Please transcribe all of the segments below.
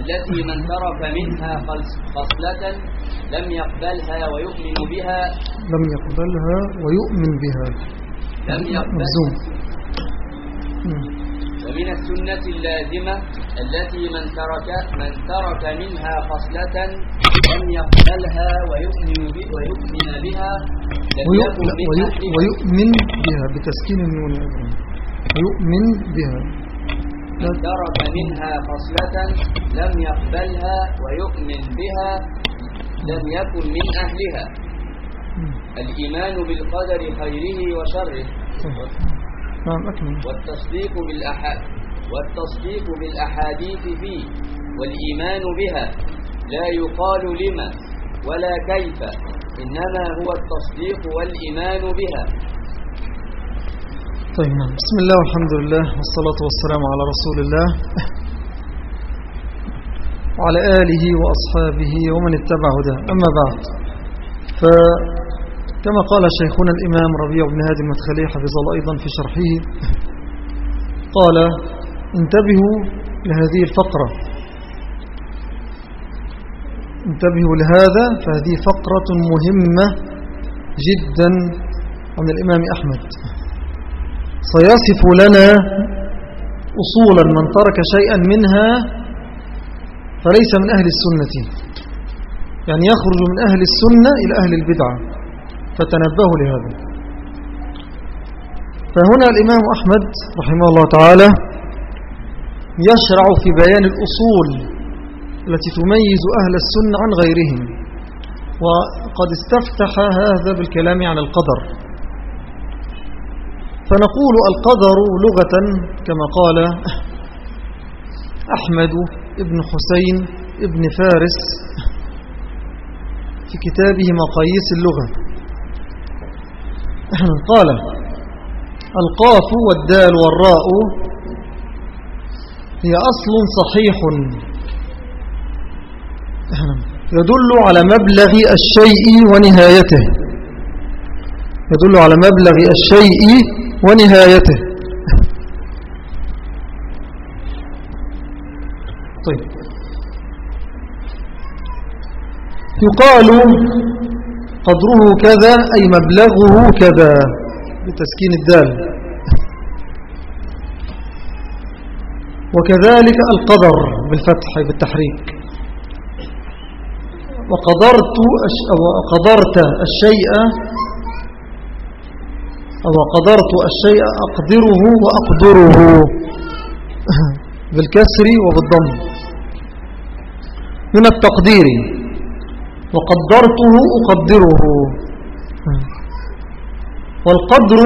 التي من ترك منها خصلة لم يقبلها ويؤمن بها. لم يقبلها ويؤمن بها. لم يقبل مجزوم مم. ومن السنة اللازمة التي من ترك من ترك منها خصلة لم يقبلها ويؤمن ب- ويؤمن بها. ويؤمن بها بتسكين النون. ويؤمن بها. ترك منها خصلة لم يقبلها ويؤمن بها لم يكن من أهلها. الإيمان بالقدر خيره وشره. نعم والتصديق بالأحاد والتصديق بالأحاديث فيه والإيمان بها لا يقال لما ولا كيف إنما هو التصديق والإيمان بها. طيب. نعم بسم الله والحمد لله والصلاة والسلام على رسول الله. وعلى آله وأصحابه ومن اتبع هداه. أما بعد فكما قال شيخنا الإمام ربيع بن هادي المدخلي حفظ الله أيضا في شرحه قال انتبهوا لهذه الفقرة. انتبهوا لهذا فهذه فقرة مهمة جدا. عن الإمام أحمد. سيصف لنا أصولا من ترك شيئا منها فليس من أهل السنة. يعني يخرج من أهل السنة إلى أهل البدعة فتنبهوا لهذا. فهنا الإمام أحمد رحمه الله تعالى يشرع في بيان الأصول التي تميز أهل السنة عن غيرهم. وقد استفتح هذا بالكلام عن القدر. فنقول القدر لغة كما قال أحمد ابن حسين ابن فارس في كتابه مقاييس اللغة. قال القاف والدال والراء هي أصل صحيح. يدل على مبلغ الشيء ونهايته. يدل على مبلغ الشيء ونهايته. طيب. يقال قدره كذا أي مبلغه كذا بتسكين الدال. وكذلك القدر بالفتح بالتحريك. وقدرت قدرت الشيء أو قدرت الشيء أقدره وأقدره. بالكسر وبالضم. من التقدير. وقدرته أقدره. والقدر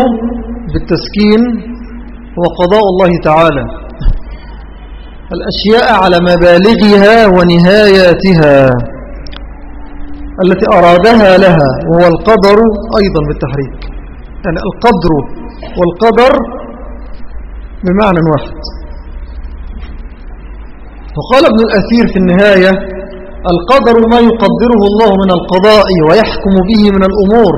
بالتسكين هو قضاء الله تعالى. الأشياء على مبالغها ونهاياتها. التي أرادها لها. وهو القدر أيضا بالتحريك. يعني القدر والقدر بمعنى واحد. وقال ابن الأثير في النهاية القدر ما يقدره الله من القضاء ويحكم به من الأمور.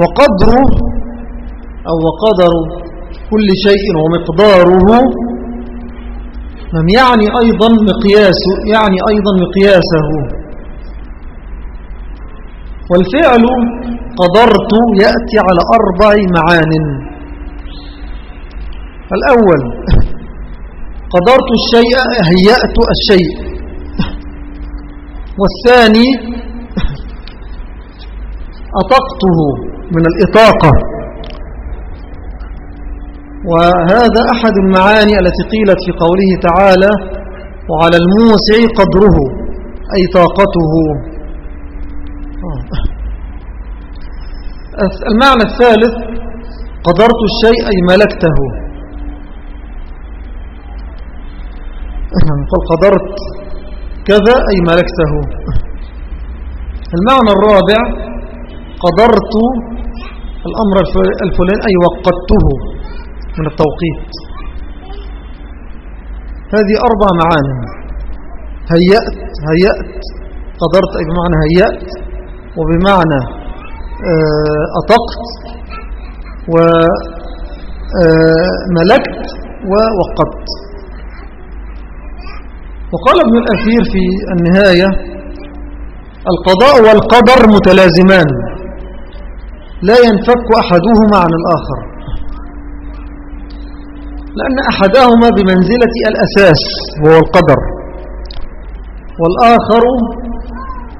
وقدر أو وقدر كل شيء ومقداره لم يعني أيضا مقياس يعني أيضا مقياسه. والفعل قدرت يأتي على أربع معان. الأول قدرت الشيء هيأت الشيء. والثاني أطقته من الإطاقة. وهذا أحد المعاني التي قيلت في قوله تعالى وعلى الموسع قدره أي طاقته. المعنى الثالث قدرت الشيء أي ملكته. قال قدرت كذا أي ملكته. المعنى الرابع قدرت الأمر الفلاني أي وقدته من التوقيت. هذه أربع معاني. هيأت هيأت قدرت أي بمعنى هيأت وبمعنى أطقت وملكت ووقدت وقال ابن الأثير في النهاية القضاء والقدر متلازمان لا ينفك أحدهما عن الآخر لأن أحدهما بمنزلة الأساس وهو القدر والآخر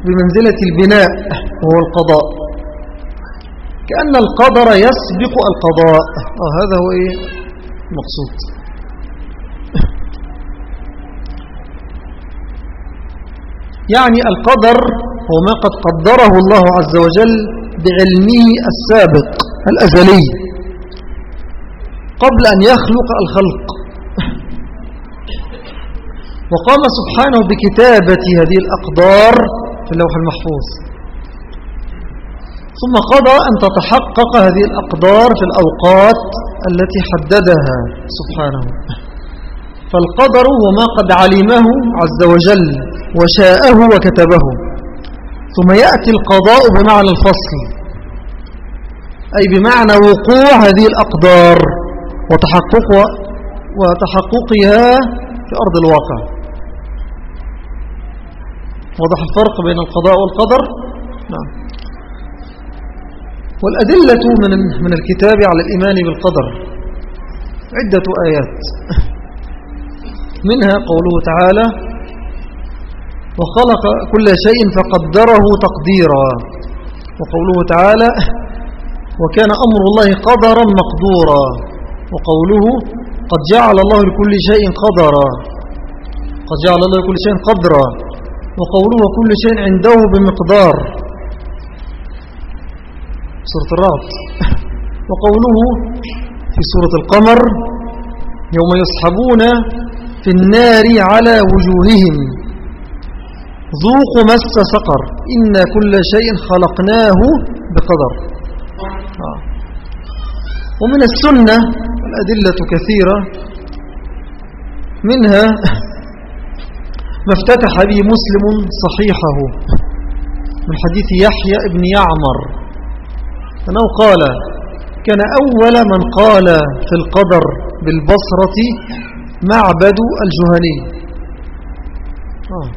بمنزلة البناء وهو القضاء. كأن القدر يسبق القضاء. آه هذا هو إيه؟ المقصود يعني القدر هو ما قد قدره الله عز وجل بعلمه السابق الأزلي قبل أن يخلق الخلق. وقام سبحانه بكتابة هذه الأقدار في اللوح المحفوظ. ثم قضى أن تتحقق هذه الأقدار في الأوقات التي حددها سبحانه. فالقدر هو ما قد علمه عز وجل وشاءه وكتبه. ثم يأتي القضاء بمعنى الفصل أي بمعنى وقوع هذه الأقدار وتحقق وتحققها في أرض الواقع. وضح الفرق بين القضاء والقدر؟ نعم. والأدلة من من الكتاب على الإيمان بالقدر. عدة آيات. منها قوله تعالى وخلق كل شيء فقدره تقديرا. وقوله تعالى وكان أمر الله قدرا مقدورا. وقوله قد جعل الله لكل شيء قدرا. قد جعل الله لكل شيء قدرا. وقوله وكل شيء عنده بمقدار. سورة الرعد. وقوله في سورة القمر يوم يسحبون في النار على وجوههم ذوقوا مس سقر إنا كل شيء خلقناه بقدر. آه. ومن السنة الأدلة كثيرة منها ما افتتح به مسلم صحيحه من حديث يحيى ابن يعمر. أنه قال؟ كان أول من قال في القدر بالبصرة معبد الجهني. آه.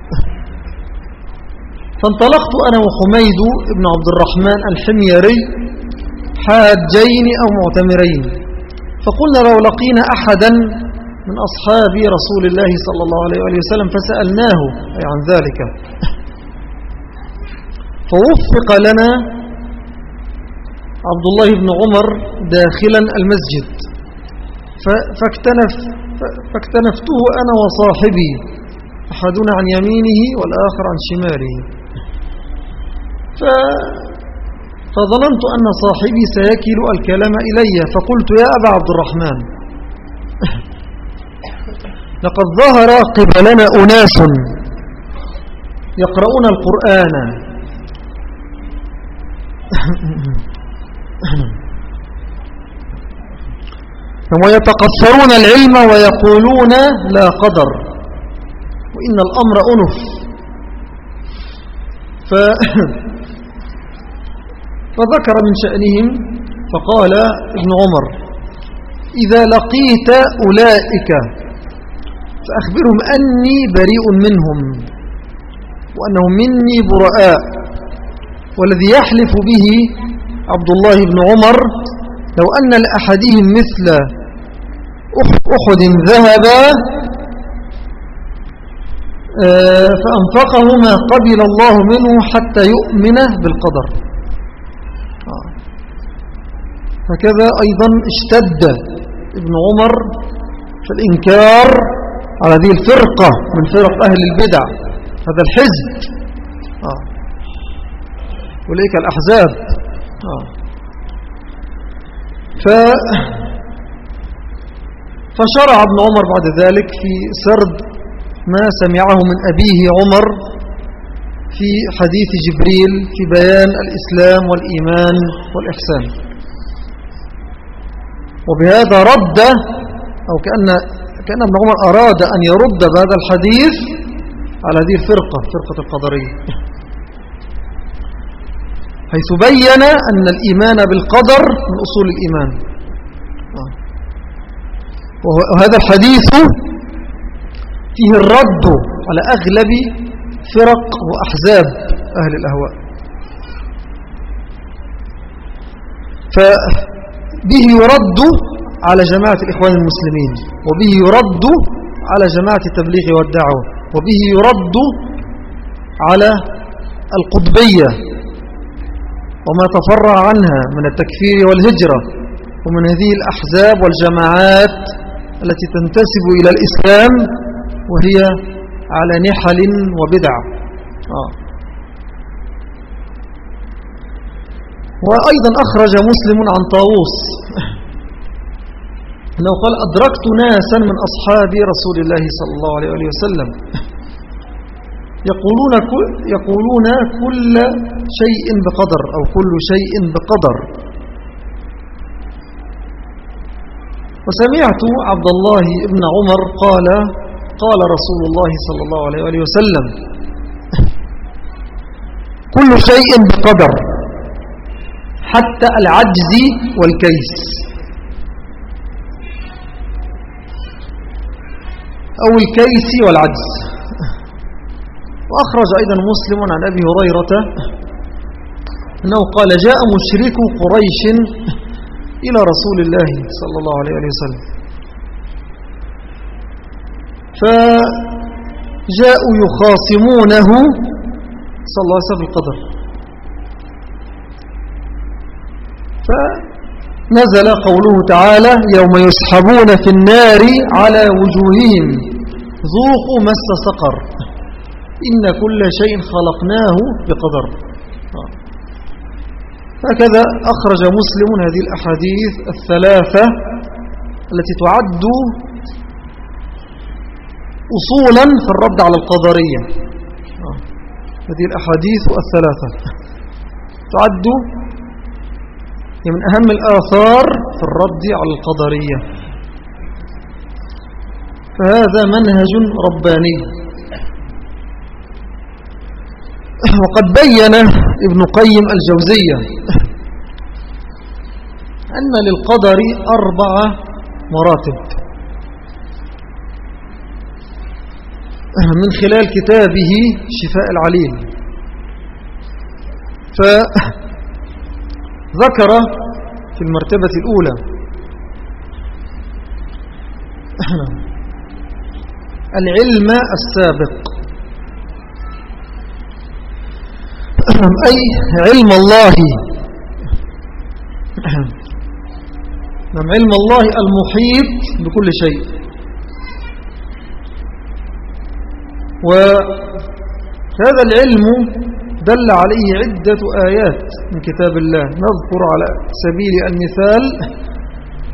فانطلقت أنا وحميد بن عبد الرحمن الحميري حاجين أو معتمرين. فقلنا لو لقينا أحدا من أصحاب رسول الله صلى الله عليه وسلم فسألناه أي عن ذلك. فوفق لنا عبد الله بن عمر داخلا المسجد. فاكتنف فاكتنفته أنا وصاحبي أحدنا عن يمينه والآخر عن شماله. فظننت أن صاحبي سيكل الكلام إلي فقلت يا أبا عبد الرحمن لقد ظهر قبلنا أناس يقرؤون القرآن. ويتقصرون العلم ويقولون لا قدر. وإن الأمر أنف. ف فذكر من شأنهم فقال ابن عمر إذا لقيت أولئك فأخبرهم أني بريء منهم وأنهم مني براء والذي يحلف به عبد الله بن عمر لو أن لأحدهم مثل أحد ذهبا آه، فأنفقه ما قبل الله منه حتى يؤمن بالقدر آه. هكذا أيضا اشتد ابن عمر في الإنكار على هذه الفرقة من فرق أهل البدع هذا الحزب آه. وليك الأحزاب آه. ف فشرع ابن عمر بعد ذلك في سرد ما سمعه من أبيه عمر في حديث جبريل في بيان الإسلام والإيمان والإحسان. وبهذا رد أو كأن, كأن ابن عمر أراد أن يرد بهذا الحديث على هذه الفرقة فرقة القدرية. حيث بين أن الإيمان بالقدر من أصول الإيمان. وهذا الحديث فيه الرد على أغلب فرق وأحزاب أهل الأهواء فبه يرد على جماعة الإخوان المسلمين وبه يرد على جماعة التبليغ والدعوة وبه يرد على القطبية وما تفرع عنها من التكفير والهجرة ومن هذه الأحزاب والجماعات التي تنتسب إلى الإسلام وهي على نحل وبدع. آه. وأيضا أخرج مسلم عن طاووس. لو قال أدركت ناسا من أصحاب رسول الله صلى الله عليه وسلم. يقولون كل, يقولون كل شيء بقدر أو كل شيء بقدر. وسمعت عبد الله بن عمر قال قال رسول الله صلى الله عليه وسلم كل شيء بقدر حتى العجز والكيس. أو الكيس والعجز. وأخرج أيضا مسلم عن أبي هريرة أنه قال جاء مشرك قريش إلى رسول الله صلى الله عليه وسلم. فجاءوا يخاصمونه صلى الله عليه وسلم القدر فنزل قوله تعالى يوم يسحبون في النار على وجوههم ذوقوا مس سقر. إن كل شيء خلقناه بقدر. هكذا أخرج مسلم هذه الأحاديث الثلاثة التي تعد أصولا في الرد على القدرية. هذه الأحاديث الثلاثة. تعد من أهم الآثار في الرد على القدرية. فهذا منهج رباني. وقد بين ابن قيم الجوزية أن للقدر أربع مراتب. من خلال كتابه شفاء العليل فذكر في المرتبة الأولى العلم السابق. أي علم الله. نعم علم الله المحيط بكل شيء. وهذا العلم دل عليه عدة آيات من كتاب الله. نذكر على سبيل المثال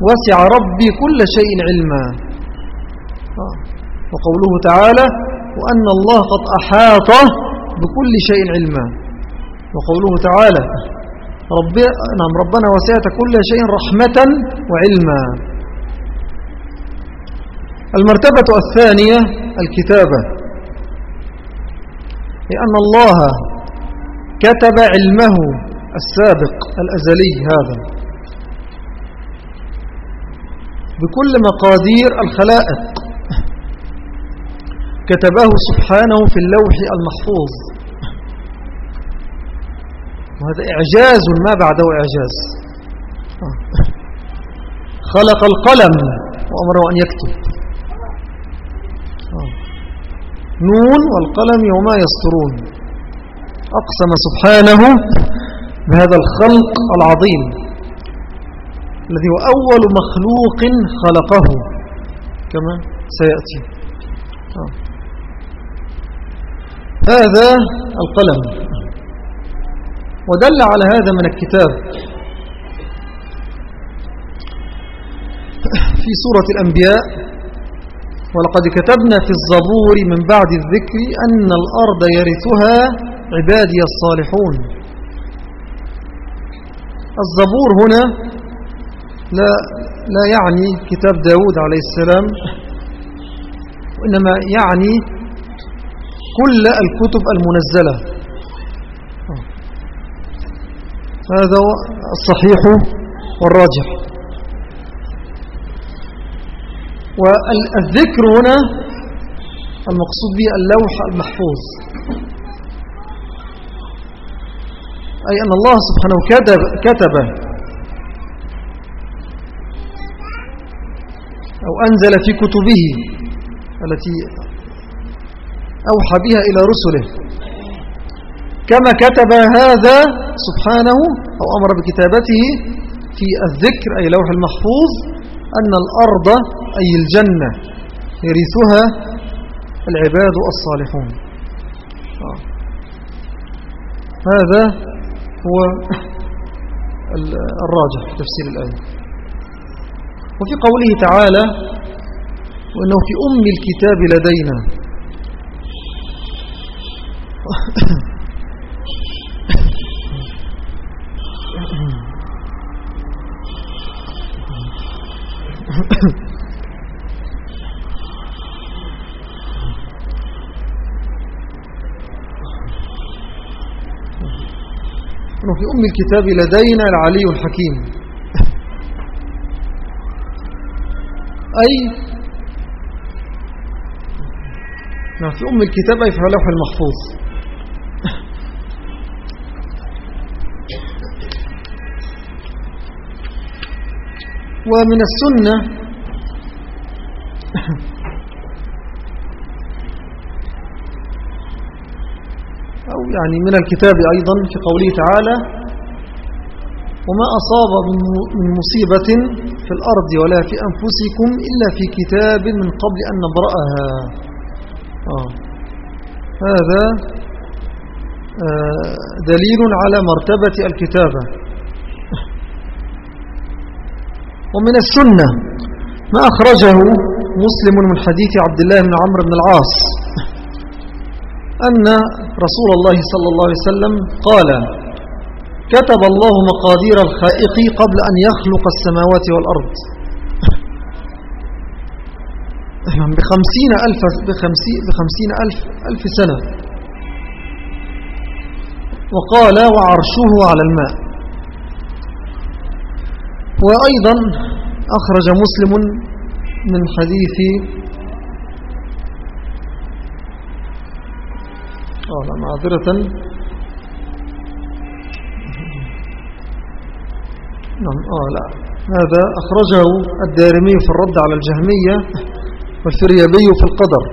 وسع ربي كل شيء علما. وقوله تعالى وأن الله قد أحاط بكل شيء علما. وقوله تعالى رب نعم ربنا وسعت كل شيء رحمة وعلما. المرتبة الثانية الكتابة. لأن الله كتب علمه السابق الأزلي هذا. بكل مقادير الخلائق. كتبه سبحانه في اللوح المحفوظ. وهذا إعجاز ما بعده إعجاز. خلق القلم وأمره أن يكتب. نون والقلم وما يسطرون. أقسم سبحانه بهذا الخلق العظيم الذي هو أول مخلوق خلقه. كما سيأتي. هذا القلم. ودل على هذا من الكتاب في سورة الأنبياء ولقد كتبنا في الزبور من بعد الذكر أن الأرض يرثها عبادي الصالحون. الزبور هنا لا, لا يعني كتاب داود عليه السلام وإنما يعني كل الكتب المنزلة. هذا الصحيح والراجح. والذكر هنا المقصود به اللوح المحفوظ. أي أن الله سبحانه كتب, كتب أو أنزل في كتبه التي أوحى بها إلى رسله. كما كتب هذا سبحانه أو أمر بكتابته في الذكر أي لوح المحفوظ أن الأرض أي الجنة يرثها العباد الصالحون آه. هذا هو الراجح في تفسير الآية وفي قوله تعالى وأنه في أم الكتاب لدينا أم الكتاب لدينا العلي الحكيم. أي نعم، في أم الكتاب أي في لوح المحفوظ. ومن السنة أو يعني من الكتاب أيضا في قوله تعالى وما أصاب من مصيبة في الأرض ولا في أنفسكم إلا في كتاب من قبل أن نبرأها آه. هذا آه دليل على مرتبة الكتابة ومن السنة ما أخرجه مسلم من حديث عبد الله بن عمرو بن العاص أن رسول الله صلى الله عليه وسلم قال كتب الله مقادير الخائق قبل أن يخلق السماوات والأرض. بخمسين ألف, بخمسين, ألف, ألف سنة. وقال وعرشه على الماء. وأيضا أخرج مسلم من حديث معذرة. نعم. آه لا. هذا أخرجه الدارمي في الرد على الجهمية والفريابي في القدر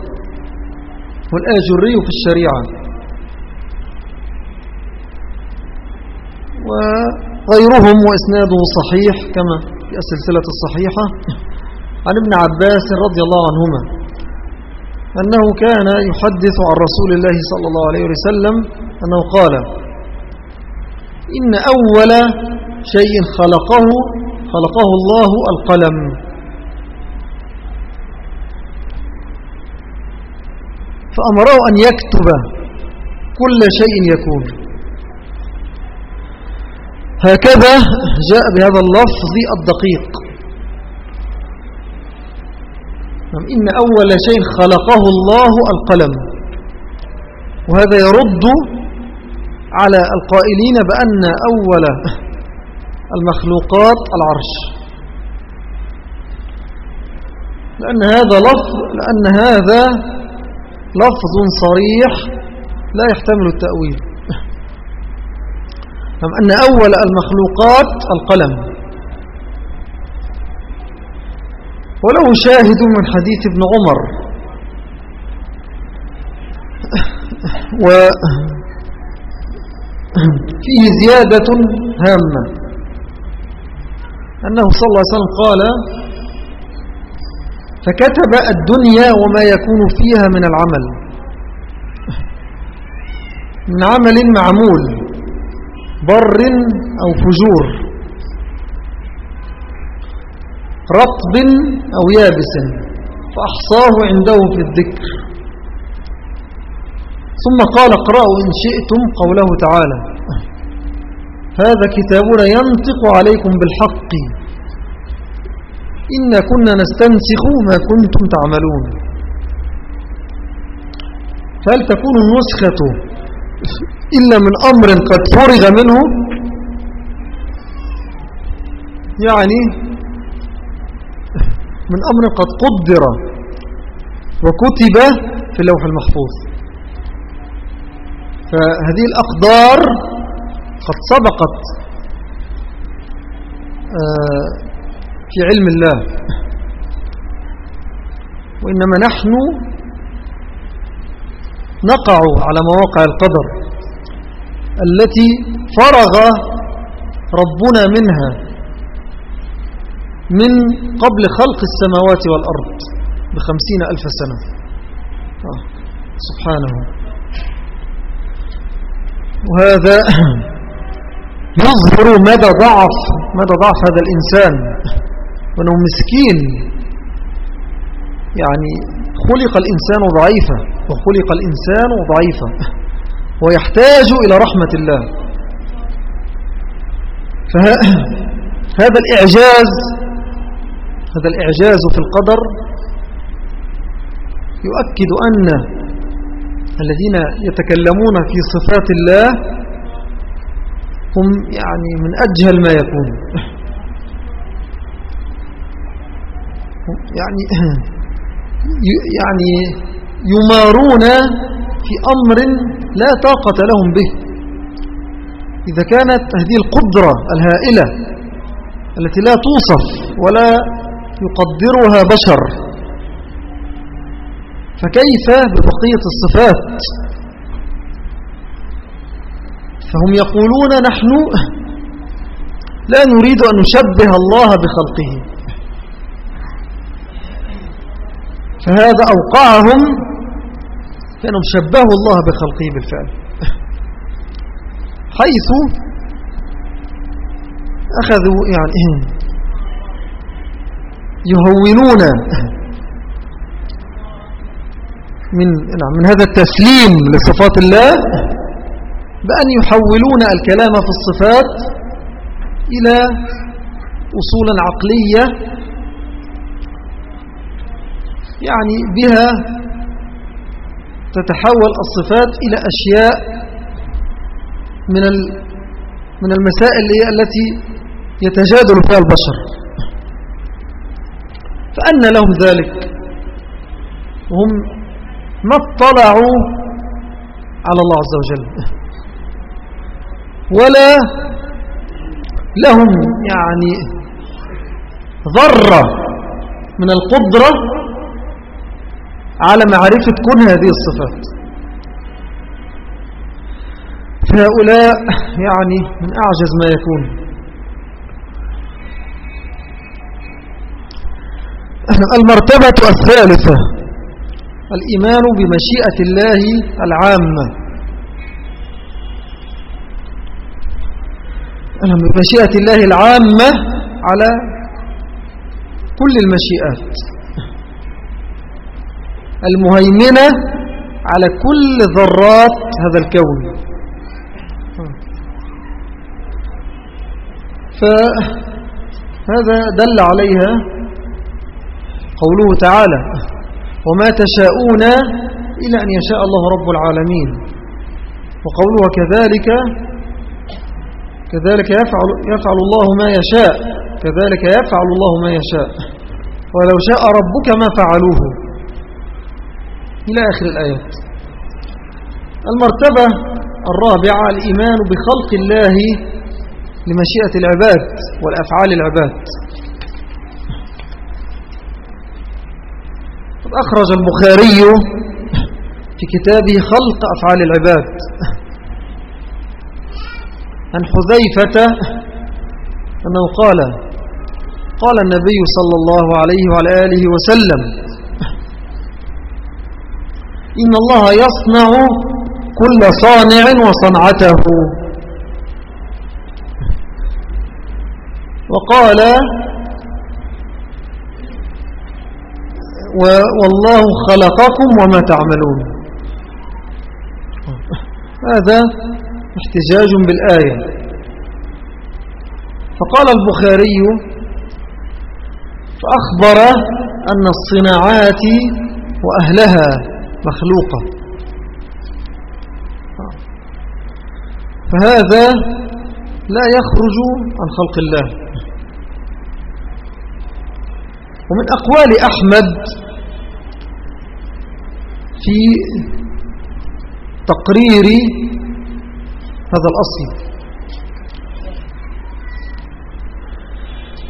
والآجري في الشريعة. و غيرهم وإسناده صحيح كما في السلسلة الصحيحة. عن ابن عباس رضي الله عنهما أنه كان يحدث عن رسول الله صلى الله عليه وسلم أنه قال إن أول شيء خلقه خلقه الله القلم. فأمره أن يكتب كل شيء يكون. هكذا جاء بهذا اللفظ الدقيق. نعم، إن أول شيء خلقه الله القلم. وهذا يرد على القائلين بأن أول المخلوقات العرش. لأن هذا لفظ لأن هذا لفظ صريح لا يحتمل التأويل. نعم أن أول المخلوقات القلم. وله شاهد من حديث ابن عمر. وفيه زيادة هامة. أنه صلى الله عليه وسلم قال فكتب الدنيا وما يكون فيها من العمل. من عمل معمول بر أو فجور. رطب أو يابس فأحصاه عنده في الذكر. ثم قال اقرأوا إن شئتم قوله تعالى. هذا كتابنا ينطق عليكم بالحق. إن كنا نستنسخ ما كنتم تعملون. فهل تكون النسخة إلا من أمر قد فرغ منه؟ يعني من أمر قد قدر وكتب في اللوح المحفوظ. فهذه الأقدار قد سبقت آه، في علم الله. وإنما نحن نقع على مواقع القدر التي فرغ ربنا منها من قبل خلق السماوات والأرض بخمسين ألف سنة. آه، سبحانه. وهذا يظهر مدى ضعف مدى ضعف هذا الإنسان. وأنه مسكين. يعني خلق الإنسان ضعيفا وخلق الإنسان ضعيفا. ويحتاج إلى رحمة الله. فهذا الإعجاز هذا الإعجاز في القدر يؤكد أن الذين يتكلمون في صفات الله هم يعني من أجهل ما يكون. يعني يعني يمارون في أمر لا طاقة لهم به. إذا كانت هذه القدرة الهائلة التي لا توصف ولا يقدرها بشر فكيف ببقية الصفات فهم يقولون نحن لا نريد أن نشبه الله بخلقه. فهذا أوقعهم كانوا شبهوا الله بخلقه بالفعل. حيث أخذوا يعني يهونون من, نعم من هذا التسليم لصفات الله بأن يحولون الكلام في الصفات إلى أصولا عقلية يعني بها تتحول الصفات إلى أشياء من من المسائل التي يتجادل فيها البشر. فأن لهم ذلك. وهم ما اطلعوا على الله عز وجل. ولا لهم يعني ذرة من القدرة على معرفة كل هذه الصفات. فهؤلاء يعني من أعجز ما يكون. المرتبة الثالثة الإيمان بمشيئة الله العامة. بمشيئة الله العامة على كل المشيئات. المهيمنة على كل ذرات هذا الكون. فهذا دل عليها قوله تعالى وما تشاءون إلى أن يشاء الله رب العالمين وقوله كذلك كذلك يفعل, يفعل الله ما يشاء. كذلك يفعل الله ما يشاء. ولو شاء ربك ما فعلوه. إلى آخر الآيات. المرتبة الرابعة الإيمان بخلق الله لمشيئة العباد والأفعال العباد. أخرج البخاري في كتابه خلق أفعال العباد. عن حذيفة أنه قال قال النبي صلى الله عليه وعلى آله وسلم إن الله يصنع كل صانع وصنعته. وقال والله خلقكم وما تعملون. هذا احتجاج بالآية. فقال البخاري فأخبر أن الصناعات وأهلها مخلوقة. فهذا لا يخرج عن خلق الله. ومن أقوال أحمد في تقرير هذا الأصل.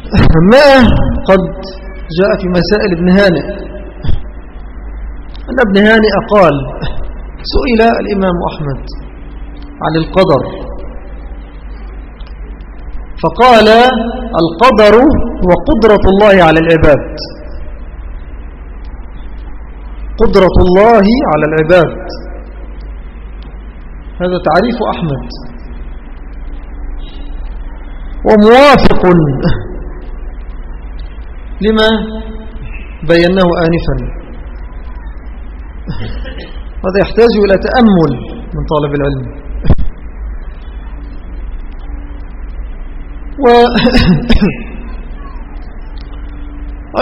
ما قد جاء في مسائل ابن هانئ. أن ابن هانئ قال سئل الإمام أحمد عن القدر. فقال القدر هو قدرة الله على العباد. قدرة الله على العباد. هذا تعريف أحمد. وموافق لما بيناه آنفا. هذا يحتاج إلى تأمل من طالب العلم. و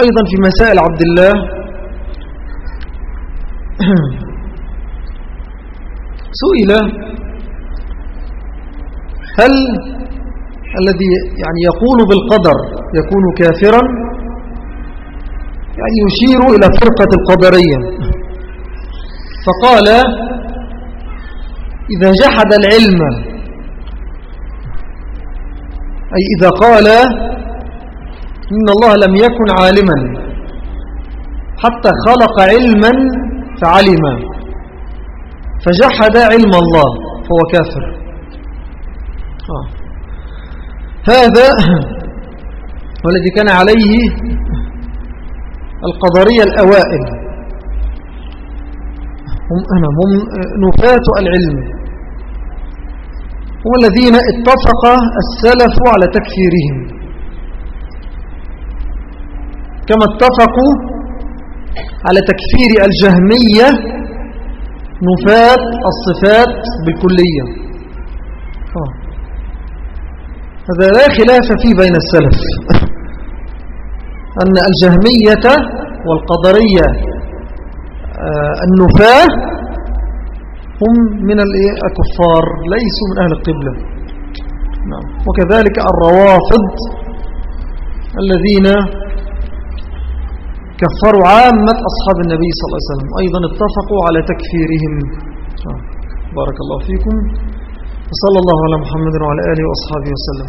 أيضا في مسائل عبد الله. سئل هل الذي يعني يقول بالقدر يكون كافرا؟ يعني يشير إلى فرقة القدرية. فقال إذا جحد العلم أي إذا قال إن الله لم يكن عالما حتى خلق علما فعلم. فجحد علم الله فهو كافر. آه. هذا والذي كان عليه القدرية الأوائل. هم, أنا هم نفاة العلم. هم الذين اتفق السلف على تكفيرهم. كما اتفقوا على تكفير الجهمية نفاة الصفات بالكلية آه. هذا لا خلاف فيه بين السلف أن الجهمية والقدرية آه، النفاة هم من الكفار ليسوا من أهل القبلة نعم. وكذلك الروافض الذين كفروا عامة أصحاب النبي صلى الله عليه وسلم أيضا اتفقوا على تكفيرهم. بارك الله فيكم وصلى الله على محمد وعلى آله وأصحابه وسلم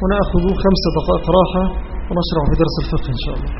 ونأخذ خمسة دقائق راحة ونشرع في درس الفقه إن شاء الله